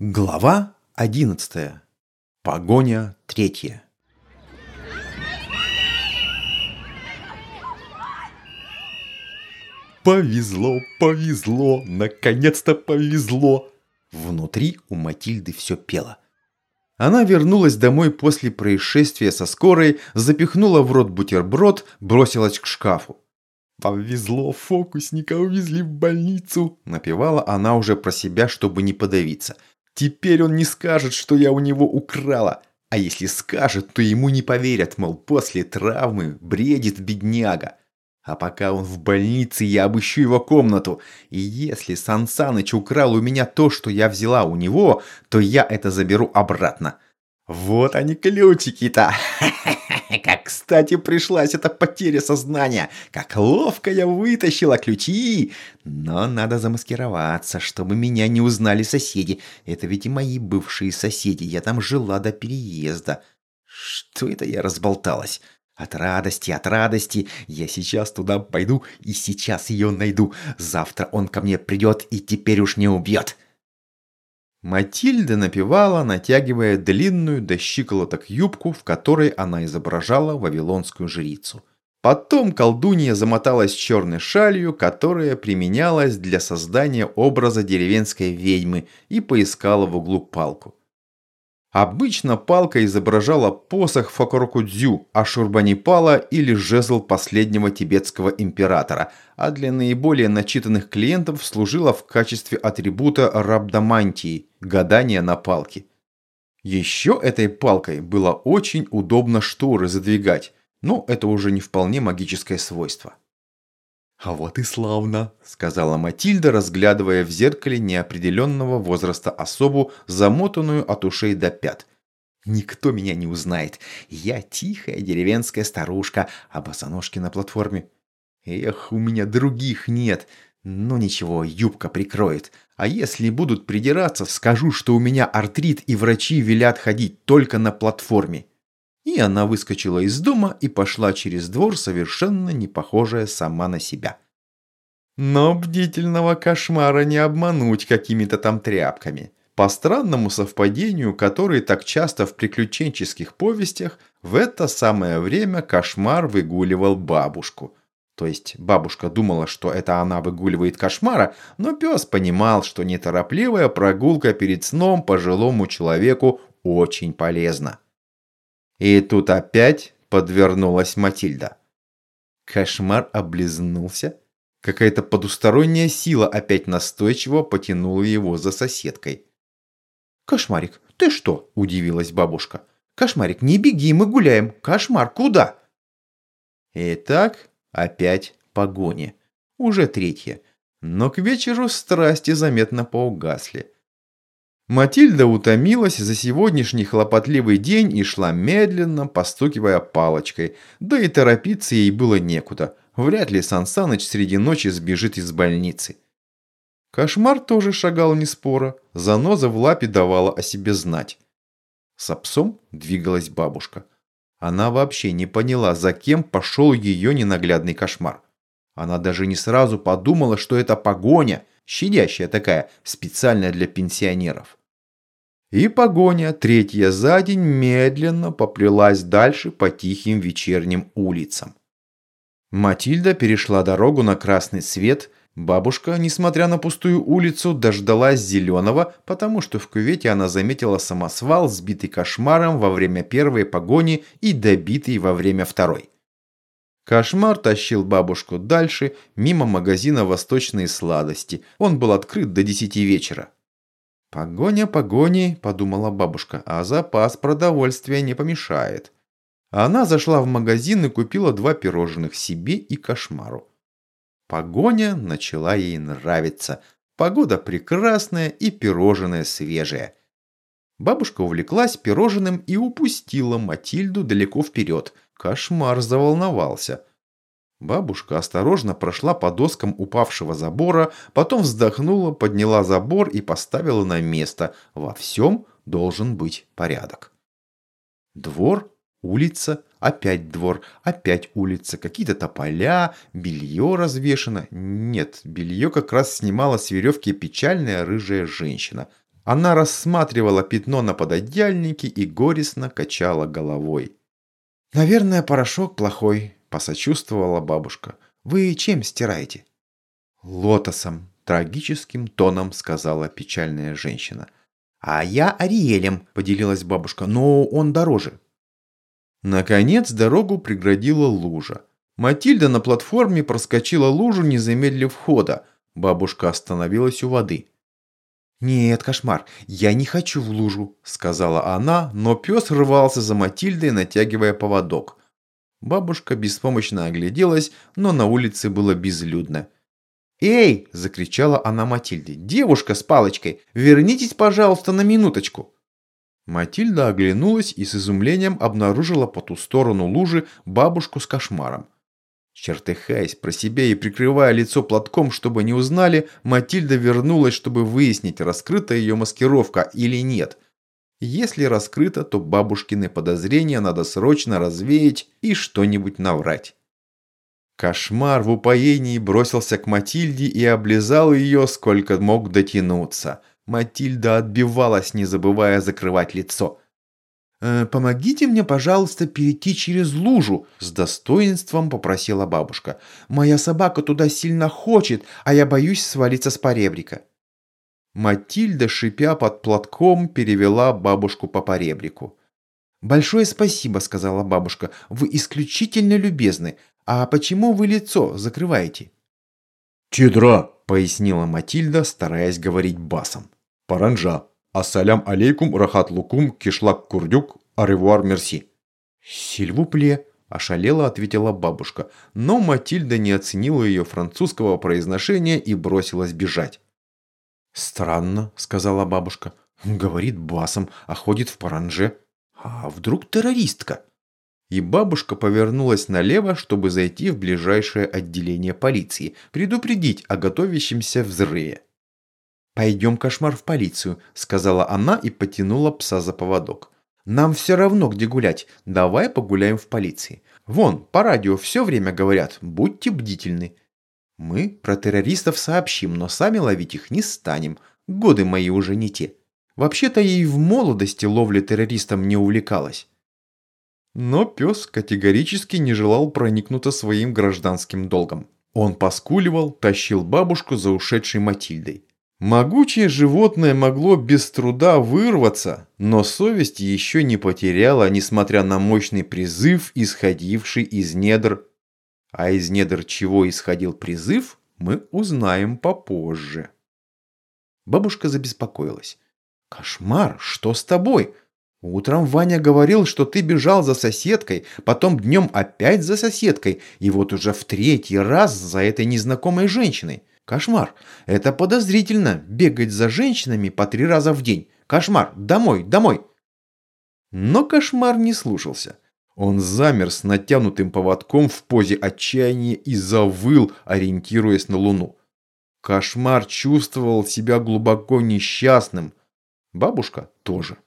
Глава 11. Погоня третья. Повезло, повезло, наконец-то повезло. Внутри у Матильды все пело. Она вернулась домой после происшествия со скорой, запихнула в рот бутерброд, бросилась к шкафу. «Повезло, фокусника увезли в больницу!» Напевала она уже про себя, чтобы не подавиться – Теперь он не скажет, что я у него украла. А если скажет, то ему не поверят, мол, после травмы бредит бедняга. А пока он в больнице, я обыщу его комнату. И если Сан Саныч украл у меня то, что я взяла у него, то я это заберу обратно. Вот они ключики-то. Как кстати пришлась эта потеря сознания. Как ловко я вытащила ключи. Но надо замаскироваться, чтобы меня не узнали соседи. Это ведь и мои бывшие соседи. Я там жила до переезда. Что это я разболталась? От радости, от радости. Я сейчас туда пойду и сейчас ее найду. Завтра он ко мне придет и теперь уж не убьет. Матильда напевала, натягивая длинную до щиколоток юбку, в которой она изображала вавилонскую жрицу. Потом колдунья замоталась черной шалью, которая применялась для создания образа деревенской ведьмы, и поискала в углу палку. Обычно палка изображала посох Факорокудзю, Ашурбанипала или жезл последнего тибетского императора, а для наиболее начитанных клиентов служила в качестве атрибута рабдамантии – гадания на палке. Еще этой палкой было очень удобно шторы задвигать, но это уже не вполне магическое свойство. «А вот и славно», — сказала Матильда, разглядывая в зеркале неопределенного возраста особу, замотанную от ушей до пят. «Никто меня не узнает. Я тихая деревенская старушка, а босоножки на платформе. Эх, у меня других нет. Ну ничего, юбка прикроет. А если будут придираться, скажу, что у меня артрит и врачи велят ходить только на платформе». И она выскочила из дома и пошла через двор, совершенно не похожая сама на себя. Но бдительного кошмара не обмануть какими-то там тряпками. По странному совпадению, который так часто в приключенческих повестях, в это самое время кошмар выгуливал бабушку. То есть бабушка думала, что это она выгуливает кошмара, но пес понимал, что неторопливая прогулка перед сном пожилому человеку очень полезна. И тут опять подвернулась Матильда. Кошмар облизнулся. Какая-то потусторонняя сила опять настойчиво потянула его за соседкой. «Кошмарик, ты что?» – удивилась бабушка. «Кошмарик, не беги, мы гуляем. Кошмар, куда?» Итак, опять погоня. Уже третья. Но к вечеру страсти заметно поугасли. Матильда утомилась за сегодняшний хлопотливый день и шла медленно, постукивая палочкой. Да и торопиться ей было некуда. Вряд ли Сан Саныч среди ночи сбежит из больницы. Кошмар тоже шагал неспоро. Заноза в лапе давала о себе знать. С псом двигалась бабушка. Она вообще не поняла, за кем пошел ее ненаглядный кошмар. Она даже не сразу подумала, что это погоня, щадящая такая, специальная для пенсионеров. И погоня, третья за день, медленно поплелась дальше по тихим вечерним улицам. Матильда перешла дорогу на красный свет. Бабушка, несмотря на пустую улицу, дождалась зеленого, потому что в кювете она заметила самосвал, сбитый кошмаром во время первой погони и добитый во время второй. Кошмар тащил бабушку дальше, мимо магазина «Восточные сладости». Он был открыт до десяти вечера. «Погоня погони», – подумала бабушка, – «а запас продовольствия не помешает». Она зашла в магазин и купила два пирожных себе и кошмару. Погоня начала ей нравиться. Погода прекрасная и пирожное свежее. Бабушка увлеклась пирожным и упустила Матильду далеко вперед. Кошмар заволновался. Бабушка осторожно прошла по доскам упавшего забора, потом вздохнула, подняла забор и поставила на место. Во всем должен быть порядок. Двор, улица, опять двор, опять улица, какие-то тополя, белье развешено. Нет, белье как раз снимала с веревки печальная рыжая женщина. Она рассматривала пятно на пододеяльнике и горестно качала головой. «Наверное, порошок плохой», – посочувствовала бабушка. «Вы чем стираете?» «Лотосом», – трагическим тоном сказала печальная женщина. «А я Ариэлем», – поделилась бабушка, – «но он дороже». Наконец дорогу преградила лужа. Матильда на платформе проскочила лужу, не замедлив хода. Бабушка остановилась у воды. «Нет, кошмар, я не хочу в лужу», – сказала она, но пес рвался за Матильдой, натягивая поводок. Бабушка беспомощно огляделась, но на улице было безлюдно. «Эй!» – закричала она Матильде. «Девушка с палочкой! Вернитесь, пожалуйста, на минуточку!» Матильда оглянулась и с изумлением обнаружила по ту сторону лужи бабушку с кошмаром. Чертыхаясь про себя и прикрывая лицо платком, чтобы не узнали, Матильда вернулась, чтобы выяснить, раскрыта ее маскировка или нет. Если раскрыта, то бабушкины подозрения надо срочно развеять и что-нибудь наврать. Кошмар в упоении бросился к Матильде и облизал ее, сколько мог дотянуться. Матильда отбивалась, не забывая закрывать лицо. «Э, «Помогите мне, пожалуйста, перейти через лужу», – с достоинством попросила бабушка. «Моя собака туда сильно хочет, а я боюсь свалиться с поребрика». Матильда, шипя под платком, перевела бабушку по поребрику. «Большое спасибо», – сказала бабушка. «Вы исключительно любезны. А почему вы лицо закрываете?» «Чедра», – пояснила Матильда, стараясь говорить басом. «Паранжа». Ассалям алейкум, рахат лукум, кишлак курдюк, аревуар мерси. Сильвупле, ошалела ответила бабушка, но Матильда не оценила ее французского произношения и бросилась бежать. «Странно», — сказала бабушка. «Говорит басом, а ходит в паранже. А вдруг террористка?» И бабушка повернулась налево, чтобы зайти в ближайшее отделение полиции, предупредить о готовящемся взрыве. «Пойдем, кошмар, в полицию», – сказала она и потянула пса за поводок. «Нам все равно, где гулять. Давай погуляем в полиции. Вон, по радио все время говорят, будьте бдительны». «Мы про террористов сообщим, но сами ловить их не станем. Годы мои уже не те. Вообще-то и в молодости ловля террористам не увлекалась». Но пес категорически не желал проникнуться своим гражданским долгом. Он поскуливал, тащил бабушку за ушедшей Матильдой. Могучее животное могло без труда вырваться, но совесть еще не потеряла, несмотря на мощный призыв, исходивший из недр. А из недр чего исходил призыв, мы узнаем попозже. Бабушка забеспокоилась. «Кошмар, что с тобой? Утром Ваня говорил, что ты бежал за соседкой, потом днем опять за соседкой, и вот уже в третий раз за этой незнакомой женщиной. Кошмар. Это подозрительно, бегать за женщинами по три раза в день. Кошмар. Домой, домой. Но кошмар не слушался. Он замер с натянутым поводком в позе отчаяния и завыл, ориентируясь на луну. Кошмар чувствовал себя глубоко несчастным. Бабушка тоже.